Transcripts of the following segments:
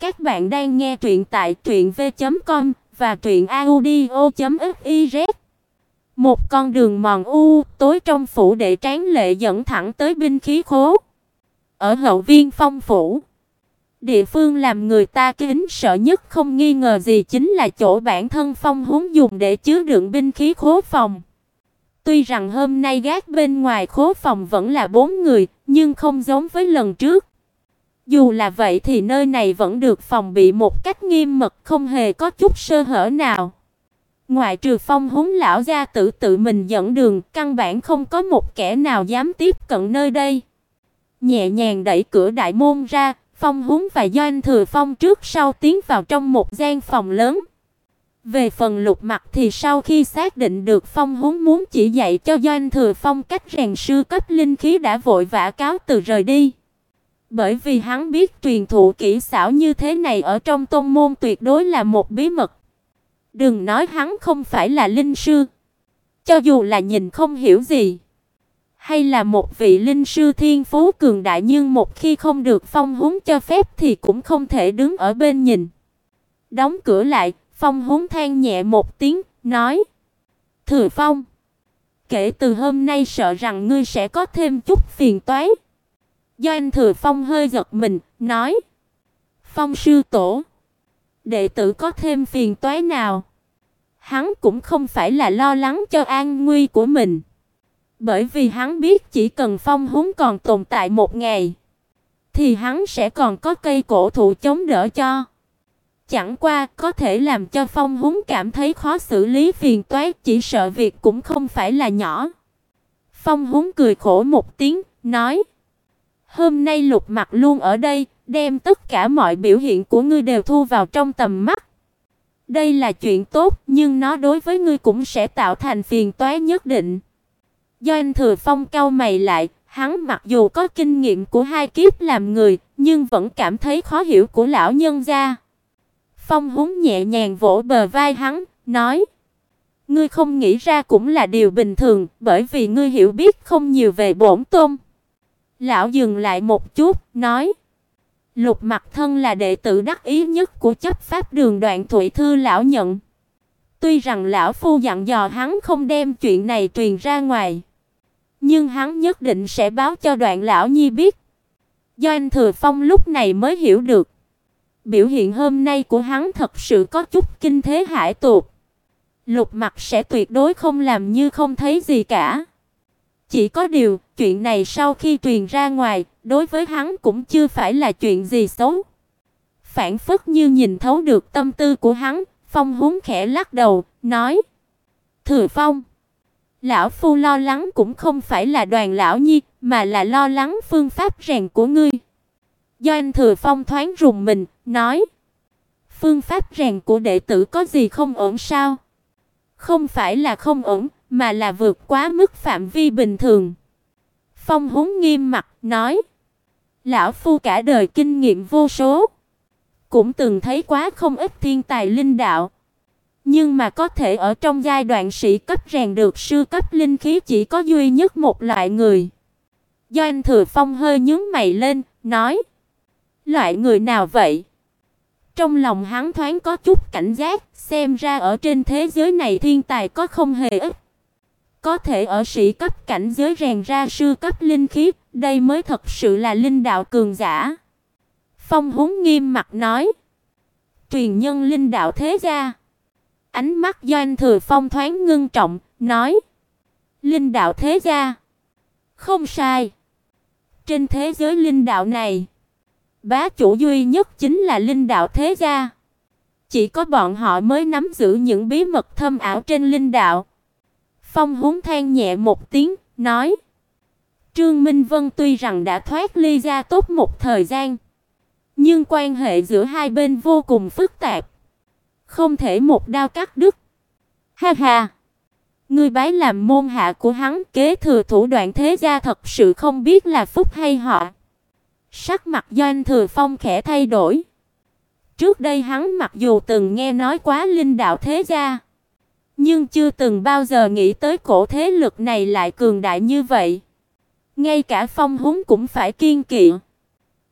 Các bạn đang nghe truyện tại truyệnv.com và truyệnaudio.fiz. Một con đường mòn u tối trong phủ đệ tráng lệ dẫn thẳng tới binh khí khố. Ở hậu viên phong phủ, địa phương làm người ta kính sợ nhất không nghi ngờ gì chính là chỗ bản thân phong huống dùng để chứa đựng binh khí khố phòng. Tuy rằng hôm nay gác bên ngoài khố phòng vẫn là bốn người, nhưng không giống với lần trước. Dù là vậy thì nơi này vẫn được phòng bị một cách nghiêm mật, không hề có chút sơ hở nào. Ngoại trừ Phong Húng lão gia tự tự mình dẫn đường, căn bản không có một kẻ nào dám tiếp cận nơi đây. Nhẹ nhàng đẩy cửa đại môn ra, Phong Húng và Doanh Thừa Phong trước sau tiến vào trong một gian phòng lớn. Về phần Lục Mặc thì sau khi xác định được Phong Húng muốn chỉ dạy cho Doanh Thừa Phong cách rèn sư cấp linh khí đã vội vã cáo từ rời đi. Bởi vì hắn biết truyền thụ kỹ xảo như thế này ở trong tôn môn tuyệt đối là một bí mật. Đừng nói hắn không phải là linh sư, cho dù là nhìn không hiểu gì, hay là một vị linh sư thiên phú cường đại nhưng một khi không được Phong Húng cho phép thì cũng không thể đứng ở bên nhìn. Đóng cửa lại, Phong Húng than nhẹ một tiếng, nói: "Thừa Phong, kể từ hôm nay sợ rằng ngươi sẽ có thêm chút phiền toái." Do anh Thừa Phong hơi giật mình, nói: "Phong sư tổ, đệ tử có thêm phiền toái nào?" Hắn cũng không phải là lo lắng cho an nguy của mình, bởi vì hắn biết chỉ cần Phong Húng còn tồn tại một ngày, thì hắn sẽ còn có cây cổ thụ chống đỡ cho. Chẳng qua có thể làm cho Phong Húng cảm thấy khó xử lý phiền toái, chỉ sợ việc cũng không phải là nhỏ. Phong Húng cười khổ một tiếng, nói: Hôm nay Lục Mặc luôn ở đây, đem tất cả mọi biểu hiện của ngươi đều thu vào trong tầm mắt. Đây là chuyện tốt, nhưng nó đối với ngươi cũng sẽ tạo thành phiền toái nhất định. Do anh Thừa Phong cau mày lại, hắn mặc dù có kinh nghiệm của hai kiếp làm người, nhưng vẫn cảm thấy khó hiểu của lão nhân gia. Phong húng nhẹ nhàng vỗ bờ vai hắn, nói: "Ngươi không nghĩ ra cũng là điều bình thường, bởi vì ngươi hiểu biết không nhiều về bổn tôn." Lão dừng lại một chút, nói: Lục Mặc thân là đệ tử đắc ý nhất của chấp pháp đường Đoạn Thụy thư lão nhận. Tuy rằng lão phu dặn dò hắn không đem chuyện này truyền ra ngoài, nhưng hắn nhất định sẽ báo cho Đoạn lão nhi biết. Do anh Thừa Phong lúc này mới hiểu được, biểu hiện hôm nay của hắn thật sự có chút kinh thế hải tục. Lục Mặc sẽ tuyệt đối không làm như không thấy gì cả. Chỉ có điều, chuyện này sau khi truyền ra ngoài, đối với hắn cũng chưa phải là chuyện gì xấu. Phản phất như nhìn thấu được tâm tư của hắn, Phong húng khẽ lắc đầu, nói: "Thừa Phong, lão phu lo lắng cũng không phải là Đoàn lão nhi, mà là lo lắng phương pháp rèn của ngươi." Do anh Thừa Phong thoáng rùng mình, nói: "Phương pháp rèn của đệ tử có gì không ổn sao?" "Không phải là không ổn, mà là vượt quá mức phạm vi bình thường." Phong Húng nghiêm mặt nói: "Lão phu cả đời kinh nghiệm vô số, cũng từng thấy quá không ít thiên tài linh đạo, nhưng mà có thể ở trong giai đoạn sĩ cấp rèn được sư cấp linh khí chỉ có duy nhất một loại người." Do anh Thừa Phong hơi nhướng mày lên, nói: "Loại người nào vậy?" Trong lòng hắn thoáng có chút cảnh giác, xem ra ở trên thế giới này thiên tài có không hề ít. Có thể ở sĩ cấp cảnh giới rèn ra sư cấp linh khí, đây mới thật sự là linh đạo cường giả. Phong Húng nghiêm mặt nói: "Truyền nhân linh đạo thế gia." Ánh mắt Doanh Thừa Phong thoáng ngưng trọng, nói: "Linh đạo thế gia?" Không sai. Trên thế giới linh đạo này, bá chủ duy nhất chính là linh đạo thế gia. Chỉ có bọn họ mới nắm giữ những bí mật thâm ảo trên linh đạo. Phong húng than nhẹ một tiếng, nói: Trương Minh Vân tuy rằng đã thoát ly gia tốt một thời gian, nhưng quan hệ giữa hai bên vô cùng phức tạp, không thể một đao cắt đứt. Ha ha, ngươi bái làm môn hạ của hắn, kế thừa thủ đoạn thế gia thật sự không biết là phúc hay họa. Sắc mặt Doanh Thừa Phong khẽ thay đổi. Trước đây hắn mặc dù từng nghe nói quá linh đạo thế gia, nhưng chưa từng bao giờ nghĩ tới cổ thế lực này lại cường đại như vậy. Ngay cả Phong Húng cũng phải kiên kỵ.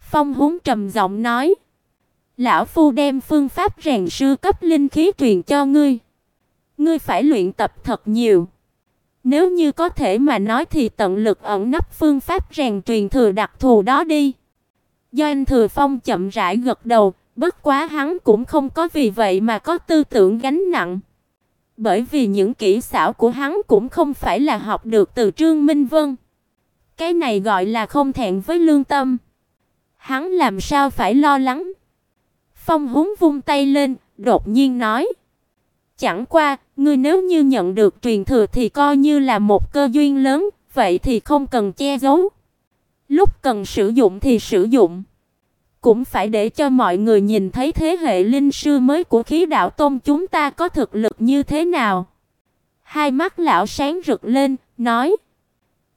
Phong Húng trầm giọng nói: Lão phu đem phương pháp rèn sư cấp linh khí truyền cho ngươi. Ngươi phải luyện tập thật nhiều. Nếu như có thể mà nói thì tận lực ẩn nấp phương pháp rèn truyền thừa đặc thù đó đi. Do anh Thừa Phong chậm rãi gật đầu, bất quá hắn cũng không có vì vậy mà có tư tưởng gánh nặng. Bởi vì những kỹ xảo của hắn cũng không phải là học được từ Trương Minh Vân. Cái này gọi là không thẹn với lương tâm. Hắn làm sao phải lo lắng? Phong Húng vung tay lên, đột nhiên nói: "Chẳng qua, ngươi nếu như nhận được truyền thừa thì coi như là một cơ duyên lớn, vậy thì không cần che giấu. Lúc cần sử dụng thì sử dụng, cũng phải để cho mọi người nhìn thấy thế hệ linh sư mới của Khí Đạo Tôn chúng ta có thực lực như thế nào." Hai mắt lão sáng rực lên, nói: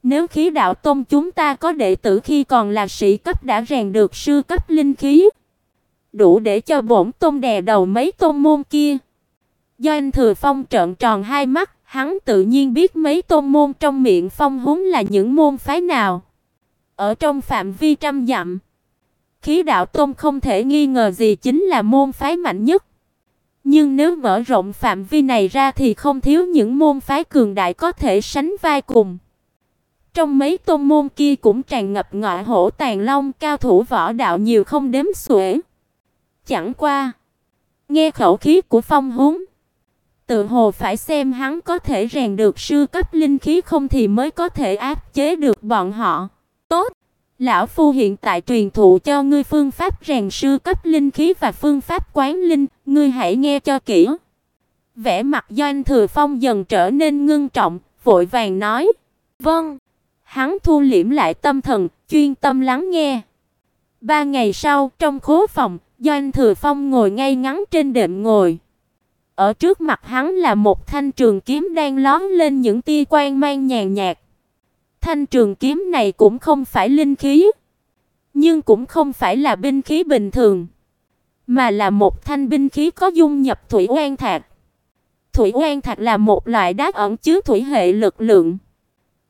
"Nếu Khí Đạo Tôn chúng ta có đệ tử khi còn là sĩ cấp đã rèn được sư cấp linh khí, đủ để cho bổn tôn đè đầu mấy tôn môn kia." Do anh Thừa Phong trợn tròn hai mắt, hắn tự nhiên biết mấy tôn môn trong miệng Phong Húng là những môn phái nào. Ở trong phạm vi trăm dặm, Khí đạo tôn không thể nghi ngờ gì chính là môn phái mạnh nhất. Nhưng nếu mở rộng phạm vi này ra thì không thiếu những môn phái cường đại có thể sánh vai cùng. Trong mấy tôn môn kia cũng tràn ngập ngọa hổ tàn long cao thủ võ đạo nhiều không đếm xuể. Chẳng qua, nghe khẩu khí của Phong Húng, tự hồ phải xem hắn có thể rèn được sư cấp linh khí không thì mới có thể áp chế được bọn họ. Tốt, lão phu hiện tại truyền thụ cho ngươi phương pháp rèn sư cấp linh khí và phương pháp quán linh, ngươi hãy nghe cho kỹ. Vẻ mặt Doanh Thừa Phong dần trở nên ngưng trọng, vội vàng nói: "Vâng." Hắn thu liễm lại tâm thần, chuyên tâm lắng nghe. Ba ngày sau, trong khố phòng, Doanh Thừa Phong ngồi ngay ngắn trên đệm ngồi. Ở trước mặt hắn là một thanh trường kiếm đang lóe lên những tia quang mang nhàn nhạt. Thanh trường kiếm này cũng không phải linh khí, nhưng cũng không phải là binh khí bình thường, mà là một thanh binh khí có dung nhập thủy oan thạch. Thủy oan thạch là một loại đá ẩn chứa thủy hệ lực lượng.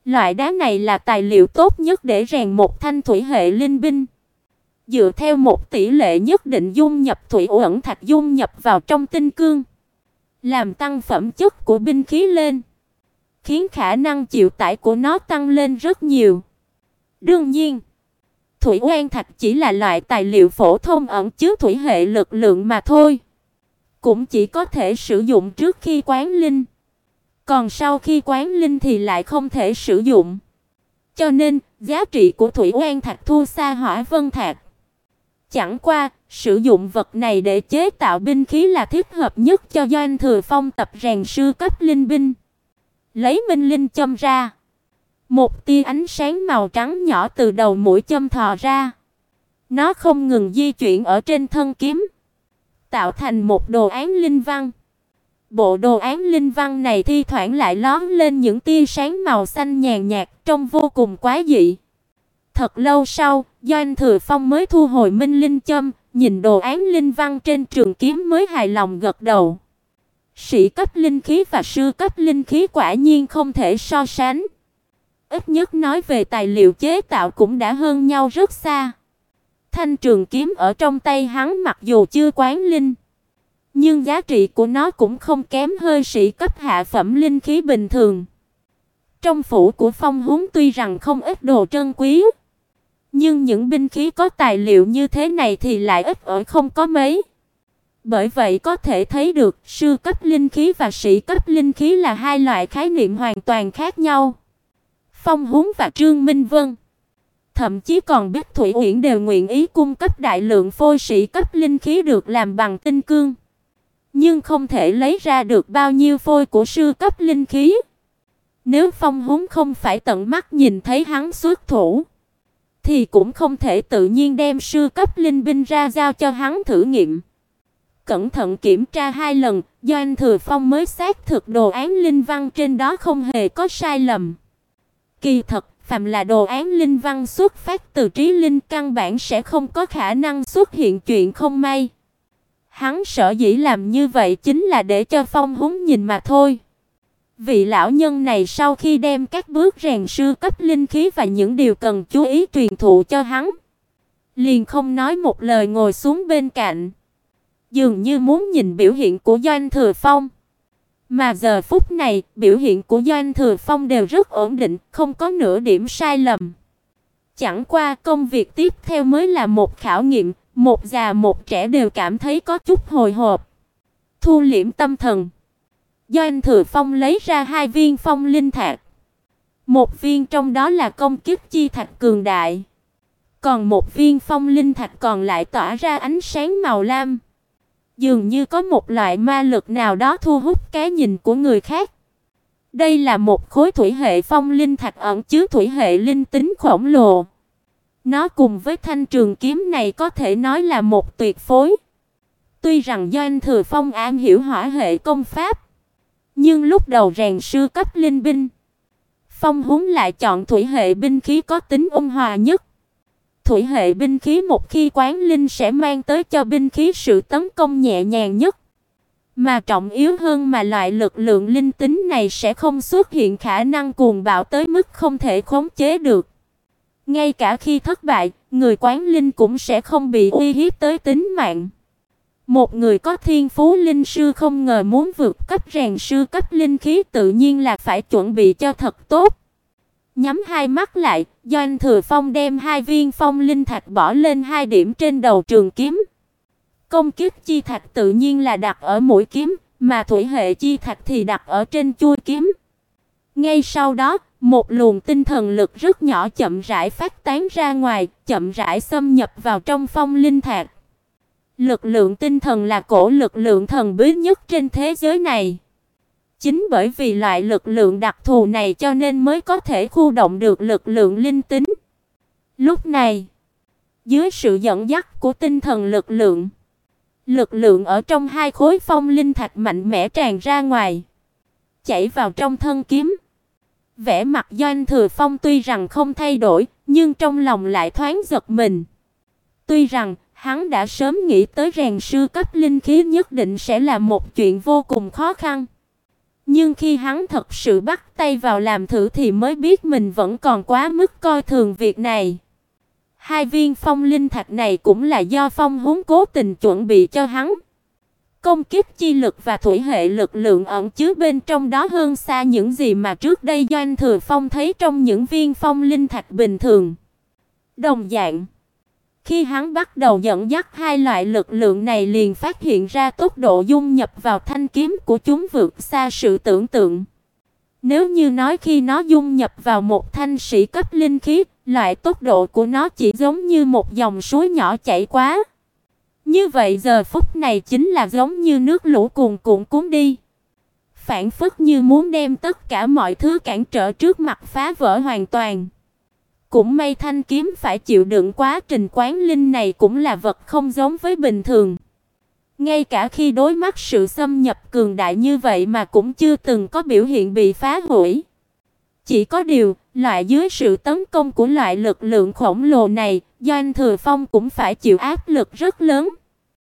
Loại đá này là tài liệu tốt nhất để rèn một thanh thủy hệ linh binh. Dựa theo một tỷ lệ nhất định dung nhập thủy ẩn thạch dung nhập vào trong tinh cương làm tăng phẩm chất của binh khí lên, khiến khả năng chịu tải của nó tăng lên rất nhiều. Đương nhiên, thủy oan thạch chỉ là loại tài liệu phổ thông ẩn chứa thủy hệ lực lượng mà thôi, cũng chỉ có thể sử dụng trước khi quán linh, còn sau khi quán linh thì lại không thể sử dụng. Cho nên, giá trị của thủy oan thạch thua xa hỏa vân thạch. Chẳng qua, sử dụng vật này để chế tạo binh khí là thích hợp nhất cho Doanh Thừa Phong tập rèn sư cấp linh binh. Lấy minh linh châm ra, một tia ánh sáng màu trắng nhỏ từ đầu mũi châm thò ra. Nó không ngừng di chuyển ở trên thân kiếm, tạo thành một đồ án linh văn. Bộ đồ án linh văn này thi thoảng lại lóe lên những tia sáng màu xanh nhàn nhạt, trông vô cùng quái dị. Thật lâu sau, Doanh Thừa Phong mới thu hồi Minh Linh châm, nhìn đồ án linh văn trên trường kiếm mới hài lòng gật đầu. Sĩ cấp linh khí và sư cấp linh khí quả nhiên không thể so sánh. Ít nhất nói về tài liệu chế tạo cũng đã hơn nhau rất xa. Thanh trường kiếm ở trong tay hắn mặc dù chưa quán linh, nhưng giá trị của nó cũng không kém hơi sĩ cấp hạ phẩm linh khí bình thường. Trong phủ của Phong Húng tuy rằng không ít đồ trân quý, nhưng những binh khí có tài liệu như thế này thì lại ít ở không có mấy. Bởi vậy có thể thấy được, sư cấp linh khí và sĩ cấp linh khí là hai loại khái niệm hoàn toàn khác nhau. Phong Húng và Trương Minh Vân, thậm chí còn biết Thủy Uyển đều nguyện ý cung cấp đại lượng phôi sĩ cấp linh khí được làm bằng tinh cương, nhưng không thể lấy ra được bao nhiêu phôi của sư cấp linh khí. Nếu Phong Húng không phải tận mắt nhìn thấy hắn xuất thủ, thì cũng không thể tự nhiên đem sư cấp linh binh ra giao cho hắn thử nghiệm. Cẩn thận kiểm tra hai lần, Doanh Thừa Phong mới xác thực đồ án linh văn trên đó không hề có sai lầm. Kỳ thật, phàm là đồ án linh văn xuất phát từ trí linh căn bản sẽ không có khả năng xuất hiện chuyện không may. Hắn sợ dĩ làm như vậy chính là để cho Phong Húng nhìn mà thôi. Vị lão nhân này sau khi đem các bước rèn sư cấp linh khí và những điều cần chú ý truyền thụ cho hắn, liền không nói một lời ngồi xuống bên cạnh, dường như muốn nhìn biểu hiện của Doanh Thừa Phong. Mà giờ phút này, biểu hiện của Doanh Thừa Phong đều rất ổn định, không có nửa điểm sai lầm. Chẳng qua công việc tiếp theo mới là một khảo nghiệm, một già một trẻ đều cảm thấy có chút hồi hộp. Thu liễm tâm thần. Doanh Thừa Phong lấy ra hai viên phong linh thạch. Một viên trong đó là công kiếp chi thạch cường đại, còn một viên phong linh thạch còn lại tỏa ra ánh sáng màu lam. Dường như có một loại ma lực nào đó thu hút cái nhìn của người khác. Đây là một khối thủy hệ phong linh thạch ẩn chứa thủy hệ linh tính khổng lồ. Nó cùng với thanh trường kiếm này có thể nói là một tuyệt phối. Tuy rằng do anh Thừa Phong am hiểu hỏa hệ công pháp, nhưng lúc đầu rèn sư cấp linh binh, Phong Húng lại chọn thủy hệ binh khí có tính ôn hòa nhất. Thủy hệ binh khí một khi quán linh sẽ mang tới cho binh khí sự tấn công nhẹ nhàng nhất. Mà trọng yếu hơn mà loại lực lượng linh tính này sẽ không xuất hiện khả năng cuồng bạo tới mức không thể khống chế được. Ngay cả khi thất bại, người quán linh cũng sẽ không bị uy hiếp tới tính mạng. Một người có thiên phú linh sư không ngờ muốn vượt cấp rèn sư cấp linh khí tự nhiên là phải chuẩn bị cho thật tốt. Nhắm hai mắt lại, Doanh Thừa Phong đem hai viên phong linh thạch bỏ lên hai điểm trên đầu trường kiếm. Công kích chi thạch tự nhiên là đặt ở mũi kiếm, mà thủy hệ chi thạch thì đặt ở trên chuôi kiếm. Ngay sau đó, một luồng tinh thần lực rất nhỏ chậm rãi phát tán ra ngoài, chậm rãi xâm nhập vào trong phong linh thạch. Lực lượng tinh thần là cổ lực lượng thần bí nhất trên thế giới này. Chính bởi vì loại lực lượng đặc thù này cho nên mới có thể khu động được lực lượng linh tính. Lúc này, dưới sự dẫn dắt của tinh thần lực lượng, lực lượng ở trong hai khối phong linh thạch mạnh mẽ tràn ra ngoài, chảy vào trong thân kiếm. Vẻ mặt Doanh Thừa Phong tuy rằng không thay đổi, nhưng trong lòng lại thoáng giật mình. Tuy rằng hắn đã sớm nghĩ tới rèn sư cấp linh khí nhất định sẽ là một chuyện vô cùng khó khăn. Nhưng khi hắn thật sự bắt tay vào làm thử thì mới biết mình vẫn còn quá mức coi thường việc này. Hai viên phong linh thạch này cũng là do phong huống cố tình chuẩn bị cho hắn. Công kiếp chi lực và thủy hệ lực lượng ẩn chứa bên trong đó hơn xa những gì mà trước đây Doanh Thừa Phong thấy trong những viên phong linh thạch bình thường. Đồng dạng, khi hắn bắt đầu dẫn dắt hai loại lực lượng này liền phát hiện ra tốc độ dung nhập vào thanh kiếm của chúng vượt xa sự tưởng tượng. Nếu như nói khi nó dung nhập vào một thanh sĩ cấp linh khí, loại tốc độ của nó chỉ giống như một dòng suối nhỏ chảy qua. Như vậy giờ phút này chính là giống như nước lũ cuồn cuộn cuốn đi. Phản phất như muốn đem tất cả mọi thứ cản trở trước mặt phá vỡ hoàn toàn. Cũng may thanh kiếm phải chịu đựng quá trình quán linh này cũng là vật không giống với bình thường. Ngay cả khi đối mặt sự xâm nhập cường đại như vậy mà cũng chưa từng có biểu hiện bị phá hủy. Chỉ có điều, loại dưới sự tấn công của loại lực lượng khổng lồ này, Doanh Thừa Phong cũng phải chịu áp lực rất lớn.